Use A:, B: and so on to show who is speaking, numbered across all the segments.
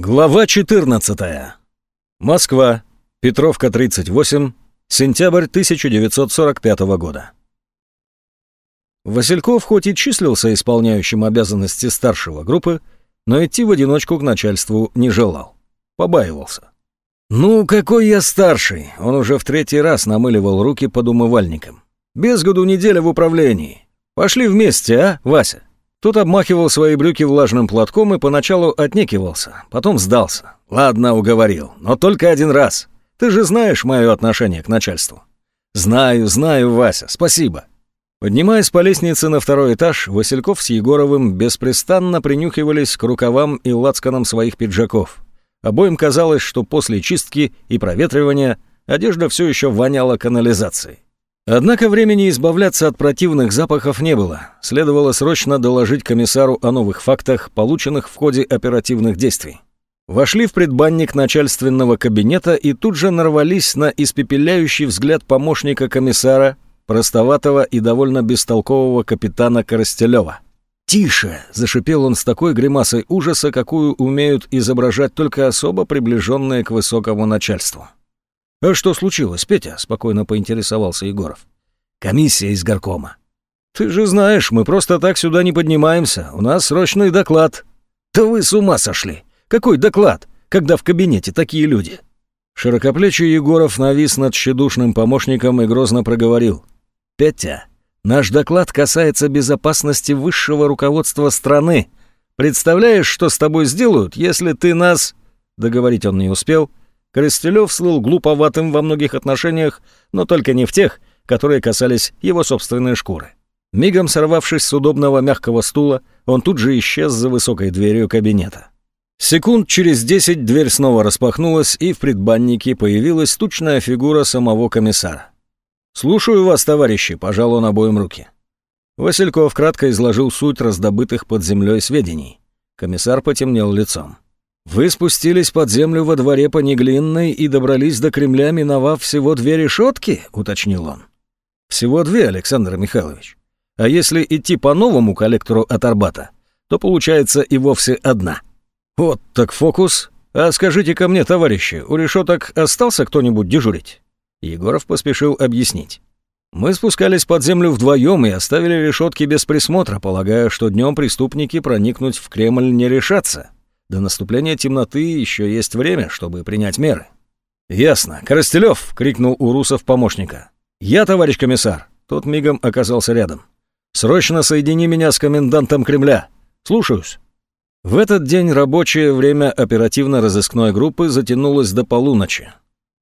A: Глава 14. Москва. Петровка, 38. Сентябрь 1945 года. Васильков хоть и числился исполняющим обязанности старшего группы, но идти в одиночку к начальству не желал. Побаивался. «Ну, какой я старший!» Он уже в третий раз намыливал руки под умывальником. «Без году неделя в управлении. Пошли вместе, а, Вася?» Тут обмахивал свои брюки влажным платком и поначалу отнекивался, потом сдался. «Ладно, уговорил, но только один раз. Ты же знаешь мое отношение к начальству». «Знаю, знаю, Вася, спасибо». Поднимаясь по лестнице на второй этаж, Васильков с Егоровым беспрестанно принюхивались к рукавам и лацканам своих пиджаков. Обоим казалось, что после чистки и проветривания одежда все еще воняла канализацией. Однако времени избавляться от противных запахов не было. Следовало срочно доложить комиссару о новых фактах, полученных в ходе оперативных действий. Вошли в предбанник начальственного кабинета и тут же нарвались на испепеляющий взгляд помощника комиссара, простоватого и довольно бестолкового капитана Коростелева. «Тише!» – зашипел он с такой гримасой ужаса, какую умеют изображать только особо приближенные к высокому начальству. «А что случилось, Петя?» — спокойно поинтересовался Егоров. «Комиссия из горкома». «Ты же знаешь, мы просто так сюда не поднимаемся. У нас срочный доклад». «Да вы с ума сошли! Какой доклад, когда в кабинете такие люди?» Широкоплечий Егоров навис над тщедушным помощником и грозно проговорил. «Петя, наш доклад касается безопасности высшего руководства страны. Представляешь, что с тобой сделают, если ты нас...» Договорить он не успел, Коростелев слыл глуповатым во многих отношениях, но только не в тех, которые касались его собственной шкуры. Мигом сорвавшись с удобного мягкого стула, он тут же исчез за высокой дверью кабинета. Секунд через десять дверь снова распахнулась, и в предбаннике появилась тучная фигура самого комиссара. «Слушаю вас, товарищи», — пожал он обоим руки. Васильков кратко изложил суть раздобытых под землей сведений. Комиссар потемнел лицом. Вы спустились под землю во дворе по Неглинной и добрались до Кремля, миновав всего две решетки?» — уточнил он. «Всего две, Александр Михайлович. А если идти по новому коллектору от Арбата, то получается и вовсе одна. Вот так фокус. А скажите ко мне, товарищи, у решеток остался кто-нибудь дежурить?» Егоров поспешил объяснить. «Мы спускались под землю вдвоем и оставили решетки без присмотра, полагая, что днем преступники проникнуть в Кремль не решатся». До наступления темноты еще есть время, чтобы принять меры. «Ясно. Коростелев!» — крикнул Урусов помощника. «Я, товарищ комиссар!» Тот мигом оказался рядом. «Срочно соедини меня с комендантом Кремля. Слушаюсь». В этот день рабочее время оперативно-розыскной группы затянулось до полуночи.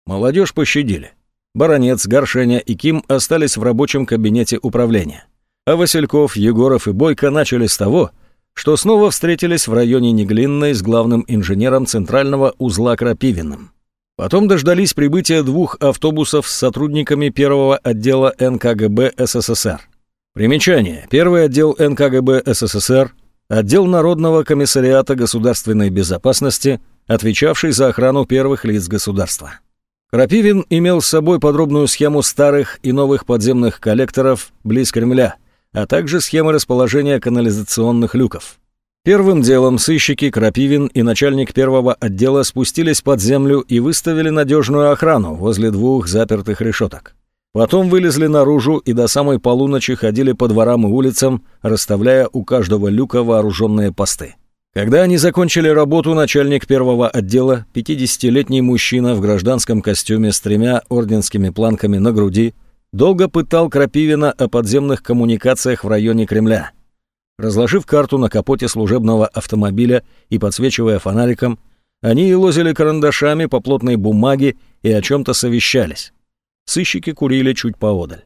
A: Молодежь пощадили. Баронец, Горшеня и Ким остались в рабочем кабинете управления. А Васильков, Егоров и Бойко начали с того, что снова встретились в районе Неглинной с главным инженером центрального узла Крапивиным. Потом дождались прибытия двух автобусов с сотрудниками первого отдела НКГБ СССР. Примечание. Первый отдел НКГБ СССР – отдел Народного комиссариата государственной безопасности, отвечавший за охрану первых лиц государства. Крапивин имел с собой подробную схему старых и новых подземных коллекторов близ Кремля – а также схемы расположения канализационных люков. Первым делом сыщики Крапивин и начальник первого отдела спустились под землю и выставили надежную охрану возле двух запертых решеток. Потом вылезли наружу и до самой полуночи ходили по дворам и улицам, расставляя у каждого люка вооруженные посты. Когда они закончили работу, начальник первого отдела, 50-летний мужчина в гражданском костюме с тремя орденскими планками на груди, долго пытал Крапивина о подземных коммуникациях в районе Кремля. Разложив карту на капоте служебного автомобиля и подсвечивая фонариком, они лозили карандашами по плотной бумаге и о чем-то совещались. Сыщики курили чуть поодаль.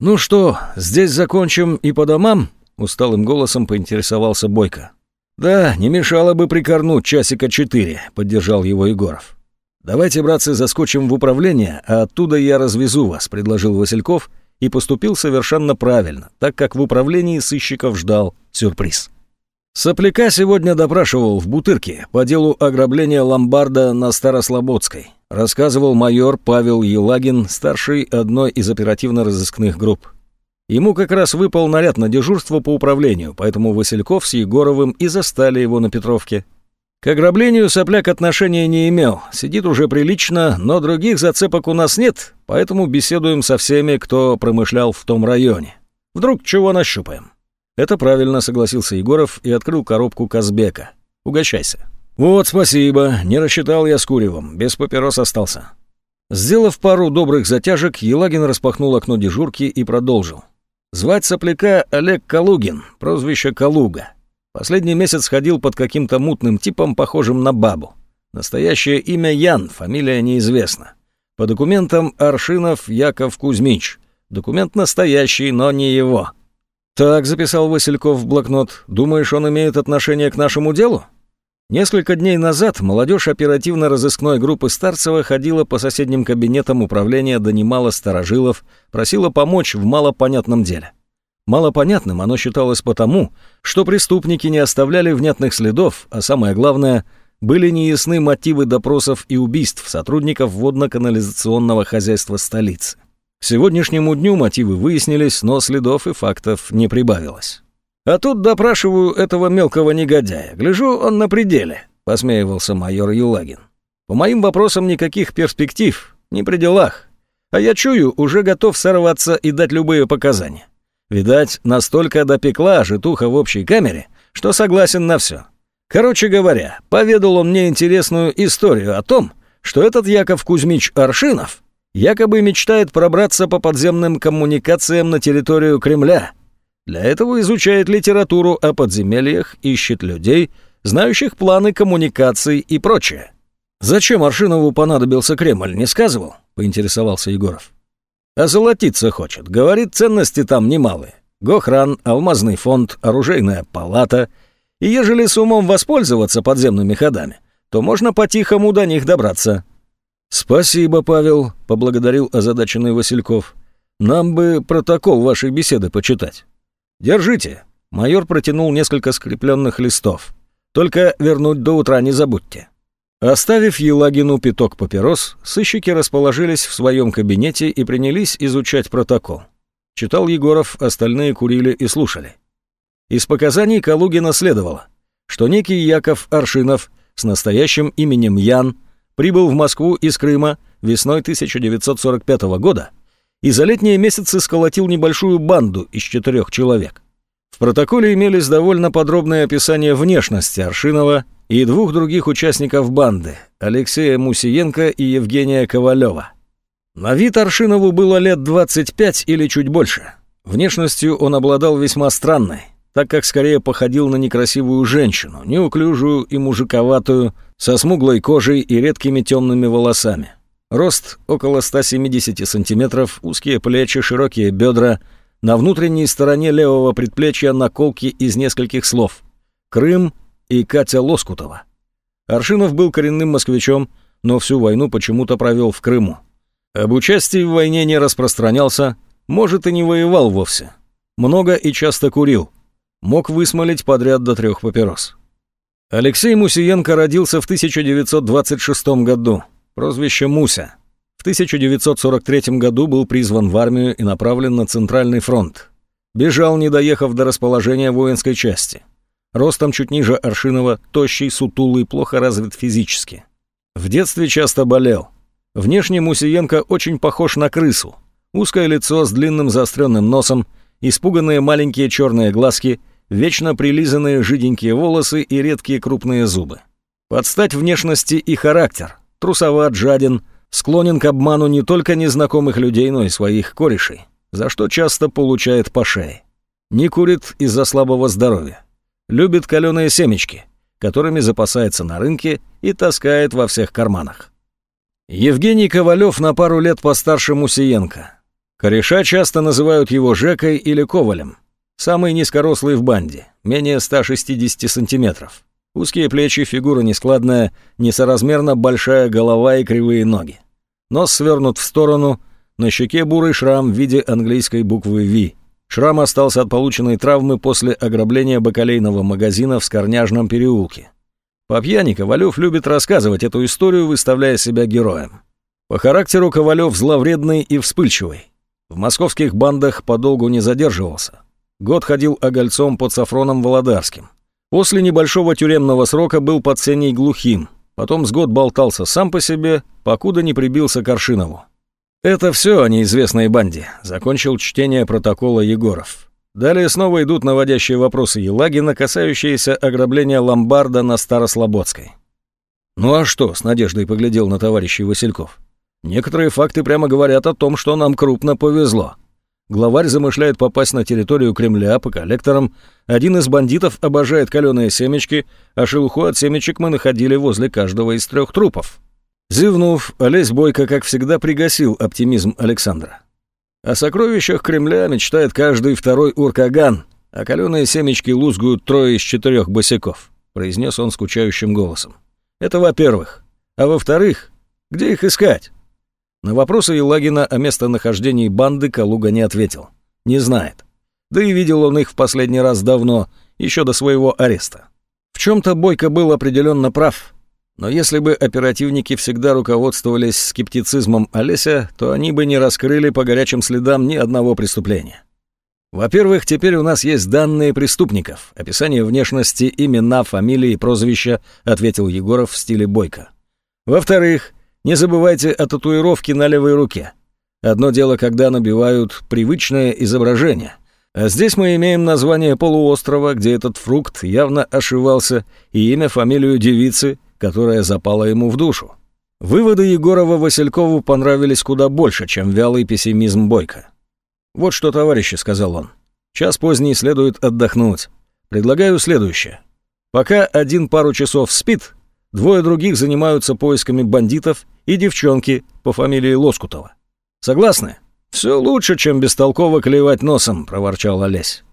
A: «Ну что, здесь закончим и по домам?» — усталым голосом поинтересовался Бойко. «Да, не мешало бы прикорнуть часика четыре», — поддержал его Егоров. «Давайте, братцы, заскочим в управление, а оттуда я развезу вас», — предложил Васильков и поступил совершенно правильно, так как в управлении сыщиков ждал сюрприз. Сопляка сегодня допрашивал в Бутырке по делу ограбления ломбарда на Старослободской, рассказывал майор Павел Елагин, старший одной из оперативно-розыскных групп. Ему как раз выпал наряд на дежурство по управлению, поэтому Васильков с Егоровым и застали его на Петровке. К ограблению сопляк отношения не имел, сидит уже прилично, но других зацепок у нас нет, поэтому беседуем со всеми, кто промышлял в том районе. Вдруг чего нащупаем?» «Это правильно», — согласился Егоров и открыл коробку Казбека. «Угощайся». «Вот, спасибо, не рассчитал я с куревом, без папирос остался». Сделав пару добрых затяжек, Елагин распахнул окно дежурки и продолжил. «Звать сопляка Олег Калугин, прозвище Калуга. Последний месяц ходил под каким-то мутным типом, похожим на бабу. Настоящее имя Ян, фамилия неизвестна. По документам Аршинов Яков Кузьмич. Документ настоящий, но не его. «Так», — записал Васильков в блокнот, — «думаешь, он имеет отношение к нашему делу?» Несколько дней назад молодежь оперативно-розыскной группы Старцева ходила по соседним кабинетам управления донимала старожилов, просила помочь в малопонятном деле. Малопонятным оно считалось потому, что преступники не оставляли внятных следов, а самое главное, были неясны мотивы допросов и убийств сотрудников водно-канализационного хозяйства столицы. К сегодняшнему дню мотивы выяснились, но следов и фактов не прибавилось. «А тут допрашиваю этого мелкого негодяя. Гляжу, он на пределе», — посмеивался майор Юлагин. «По моим вопросам никаких перспектив, не при делах. А я чую, уже готов сорваться и дать любые показания. Видать, настолько допекла житуха в общей камере, что согласен на все. Короче говоря, поведал он мне интересную историю о том, что этот Яков Кузьмич Аршинов якобы мечтает пробраться по подземным коммуникациям на территорию Кремля. Для этого изучает литературу о подземельях, ищет людей, знающих планы коммуникаций и прочее. «Зачем Аршинову понадобился Кремль, не сказывал?» — поинтересовался Егоров. Озолотиться хочет. Говорит, ценности там немалые. Гохран, алмазный фонд, оружейная палата. И ежели с умом воспользоваться подземными ходами, то можно по-тихому до них добраться. «Спасибо, Павел», — поблагодарил озадаченный Васильков. «Нам бы протокол вашей беседы почитать». «Держите». Майор протянул несколько скрепленных листов. «Только вернуть до утра не забудьте». Оставив Елагину пяток папирос, сыщики расположились в своем кабинете и принялись изучать протокол. Читал Егоров, остальные курили и слушали. Из показаний Калугина следовало, что некий Яков Аршинов с настоящим именем Ян прибыл в Москву из Крыма весной 1945 года и за летние месяцы сколотил небольшую банду из четырех человек. В протоколе имелись довольно подробные описания внешности Аршинова и двух других участников банды – Алексея Мусиенко и Евгения Ковалева. На вид Аршинову было лет 25 или чуть больше. Внешностью он обладал весьма странной, так как скорее походил на некрасивую женщину, неуклюжую и мужиковатую, со смуглой кожей и редкими темными волосами. Рост около 170 сантиметров, узкие плечи, широкие бедра, на внутренней стороне левого предплечья наколки из нескольких слов. Крым и Катя Лоскутова. Аршинов был коренным москвичом, но всю войну почему-то провел в Крыму. Об участии в войне не распространялся, может и не воевал вовсе. Много и часто курил. Мог высмолить подряд до трех папирос. Алексей Мусиенко родился в 1926 году, прозвище Муся. В 1943 году был призван в армию и направлен на Центральный фронт. Бежал, не доехав до расположения воинской части. Ростом чуть ниже Аршинова, тощий, сутулый, плохо развит физически. В детстве часто болел. Внешне Мусиенко очень похож на крысу. Узкое лицо с длинным заостренным носом, испуганные маленькие черные глазки, вечно прилизанные жиденькие волосы и редкие крупные зубы. Подстать внешности и характер. Трусоват, жаден, склонен к обману не только незнакомых людей, но и своих корешей, за что часто получает по шее. Не курит из-за слабого здоровья любит каленые семечки, которыми запасается на рынке и таскает во всех карманах. Евгений Ковалев на пару лет постарше Мусиенко. Кореша часто называют его Жекой или Ковалем. Самый низкорослый в банде, менее 160 сантиметров. Узкие плечи, фигура нескладная, несоразмерно большая голова и кривые ноги. Нос свернут в сторону, на щеке бурый шрам в виде английской буквы «Ви». Шрам остался от полученной травмы после ограбления бакалейного магазина в Скорняжном переулке. По пьяни Ковалев любит рассказывать эту историю, выставляя себя героем. По характеру Ковалев зловредный и вспыльчивый. В московских бандах подолгу не задерживался. Год ходил огольцом под Сафроном Володарским. После небольшого тюремного срока был под сеней глухим, потом с год болтался сам по себе, покуда не прибился к Аршинову. «Это все о неизвестной банде», — закончил чтение протокола Егоров. Далее снова идут наводящие вопросы Елагина, касающиеся ограбления ломбарда на Старослободской. «Ну а что?» — с надеждой поглядел на товарищей Васильков. «Некоторые факты прямо говорят о том, что нам крупно повезло. Главарь замышляет попасть на территорию Кремля по коллекторам. Один из бандитов обожает каленые семечки, а шелуху от семечек мы находили возле каждого из трех трупов». Зевнув, Олесь Бойко, как всегда, пригасил оптимизм Александра. О сокровищах Кремля мечтает каждый второй уркаган, а каленые семечки лузгуют трое из четырех босиков», — произнес он скучающим голосом. «Это во-первых. А во-вторых, где их искать?» На вопросы Елагина о местонахождении банды Калуга не ответил. Не знает. Да и видел он их в последний раз давно, еще до своего ареста. В чем-то Бойко был определенно прав. Но если бы оперативники всегда руководствовались скептицизмом Олеся, то они бы не раскрыли по горячим следам ни одного преступления. Во-первых, теперь у нас есть данные преступников, описание внешности, имена, фамилии прозвища, ответил Егоров в стиле Бойко. Во-вторых, не забывайте о татуировке на левой руке. Одно дело, когда набивают привычное изображение, а здесь мы имеем название полуострова, где этот фрукт явно ошивался, и имя, фамилию девицы – которая запала ему в душу. Выводы Егорова Василькову понравились куда больше, чем вялый пессимизм Бойко. «Вот что, товарищи», — сказал он, — «час поздний следует отдохнуть. Предлагаю следующее. Пока один пару часов спит, двое других занимаются поисками бандитов и девчонки по фамилии Лоскутова. Согласны?» «Все лучше, чем бестолково клевать носом», — проворчал Олесь.